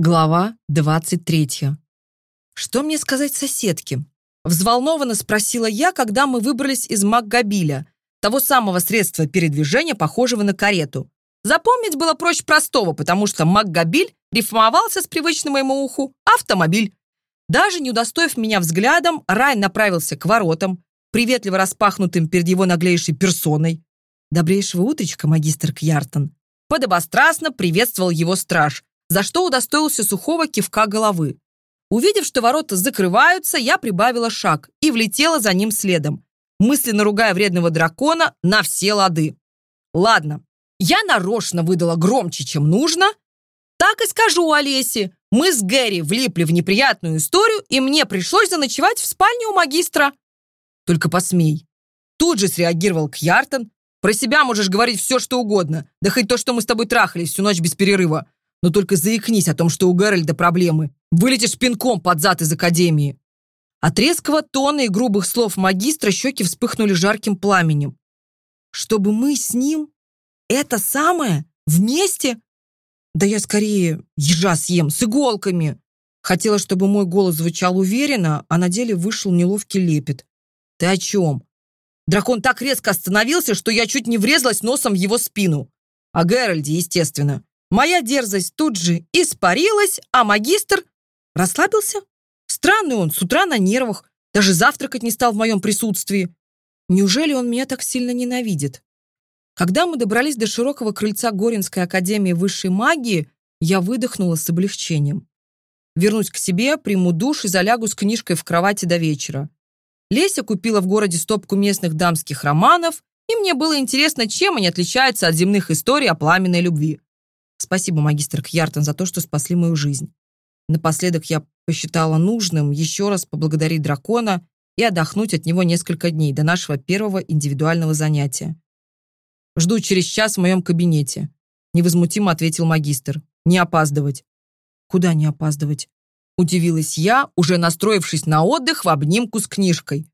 Глава 23. Что мне сказать соседке? Взволнованно спросила я, когда мы выбрались из Макгабиля, того самого средства передвижения, похожего на карету. Запомнить было проще простого, потому что Макгабиль рифмовался с привычным моему уху автомобиль. Даже не удостоив меня взглядом, Рай направился к воротам, приветливо распахнутым перед его наглейшей персоной. «Добрейшего уточка, магистр Кьяртон!» Подобострастно приветствовал его страж, за что удостоился сухого кивка головы. Увидев, что ворота закрываются, я прибавила шаг и влетела за ним следом, мысленно ругая вредного дракона на все лады. Ладно, я нарочно выдала громче, чем нужно. Так и скажу Олесе. Мы с Гэри влипли в неприятную историю, и мне пришлось заночевать в спальне у магистра. Только посмей. Тут же среагировал Кьяртон. Про себя можешь говорить все, что угодно. Да хоть то, что мы Но только заикнись о том, что у Гэральда проблемы. Вылетишь пинком под зад из академии». От резкого тона и грубых слов магистра щеки вспыхнули жарким пламенем. «Чтобы мы с ним? Это самое? Вместе?» «Да я скорее ежа съем с иголками!» Хотела, чтобы мой голос звучал уверенно, а на деле вышел неловкий лепет. «Ты о чем?» Дракон так резко остановился, что я чуть не врезалась носом в его спину. О Геральде, естественно. Моя дерзость тут же испарилась, а магистр расслабился. Странный он, с утра на нервах, даже завтракать не стал в моем присутствии. Неужели он меня так сильно ненавидит? Когда мы добрались до широкого крыльца Горинской академии высшей магии, я выдохнула с облегчением. Вернусь к себе, приму душ и залягу с книжкой в кровати до вечера. Леся купила в городе стопку местных дамских романов, и мне было интересно, чем они отличаются от земных историй о пламенной любви. Спасибо, магистр Кьяртон, за то, что спасли мою жизнь. Напоследок я посчитала нужным еще раз поблагодарить дракона и отдохнуть от него несколько дней до нашего первого индивидуального занятия. «Жду через час в моем кабинете», — невозмутимо ответил магистр. «Не опаздывать». «Куда не опаздывать?» Удивилась я, уже настроившись на отдых в обнимку с книжкой.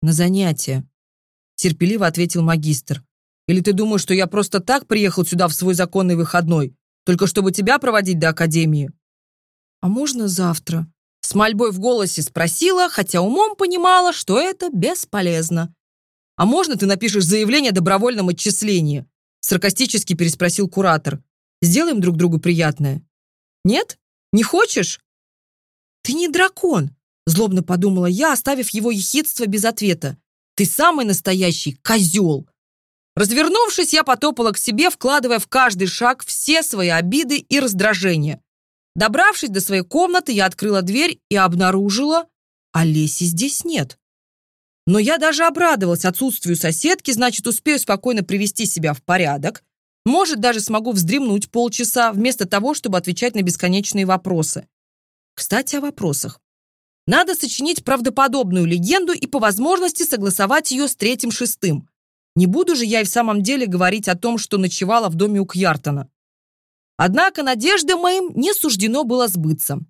«На занятие», — терпеливо ответил магистр. Или ты думаешь, что я просто так приехал сюда в свой законный выходной, только чтобы тебя проводить до академии? А можно завтра? С мольбой в голосе спросила, хотя умом понимала, что это бесполезно. А можно ты напишешь заявление о добровольном отчислении? Саркастически переспросил куратор. Сделаем друг другу приятное. Нет? Не хочешь? Ты не дракон, злобно подумала я, оставив его ехидство без ответа. Ты самый настоящий козел. Развернувшись, я потопала к себе, вкладывая в каждый шаг все свои обиды и раздражения. Добравшись до своей комнаты, я открыла дверь и обнаружила, Олеси здесь нет. Но я даже обрадовалась отсутствию соседки, значит, успею спокойно привести себя в порядок. Может, даже смогу вздремнуть полчаса, вместо того, чтобы отвечать на бесконечные вопросы. Кстати, о вопросах. Надо сочинить правдоподобную легенду и по возможности согласовать ее с третьим-шестым – не буду же я и в самом деле говорить о том, что ночевала в доме у Кьяртона. Однако надежды моим не суждено было сбыться.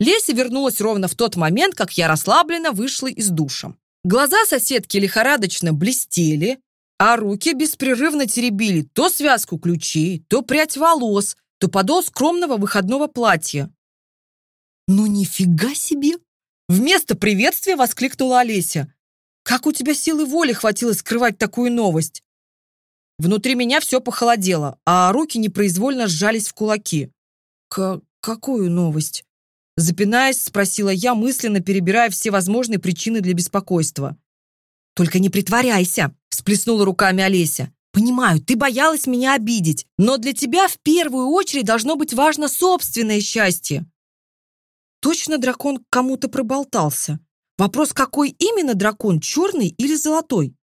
Леся вернулась ровно в тот момент, как я расслабленно вышла из душа. Глаза соседки лихорадочно блестели, а руки беспрерывно теребили то связку ключей, то прядь волос, то подол скромного выходного платья. «Ну нифига себе!» Вместо приветствия воскликнула Олеся. Как у тебя силы воли хватило скрывать такую новость? Внутри меня все похолодело, а руки непроизвольно сжались в кулаки. К какую новость? Запинаясь, спросила я, мысленно перебирая все возможные причины для беспокойства. «Только не притворяйся!» – всплеснула руками Олеся. «Понимаю, ты боялась меня обидеть, но для тебя в первую очередь должно быть важно собственное счастье». Точно дракон к кому-то проболтался. Вопрос, какой именно дракон, черный или золотой?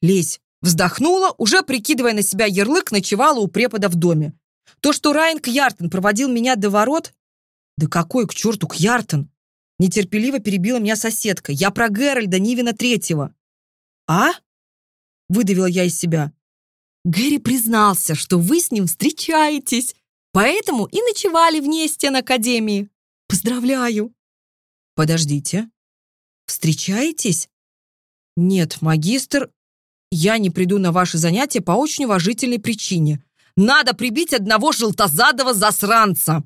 Лесь вздохнула, уже прикидывая на себя ярлык, ночевала у препода в доме. То, что Райан Кьяртон проводил меня до ворот... Да какой к черту Кьяртон? Нетерпеливо перебила меня соседка. Я про Геральда Нивина Третьего. А? Выдавила я из себя. Гэри признался, что вы с ним встречаетесь, поэтому и ночевали вне стен Академии. Поздравляю. Подождите, встречаетесь?» «Нет, магистр...» «Я не приду на ваши занятия по очень уважительной причине. Надо прибить одного желтозадого засранца!»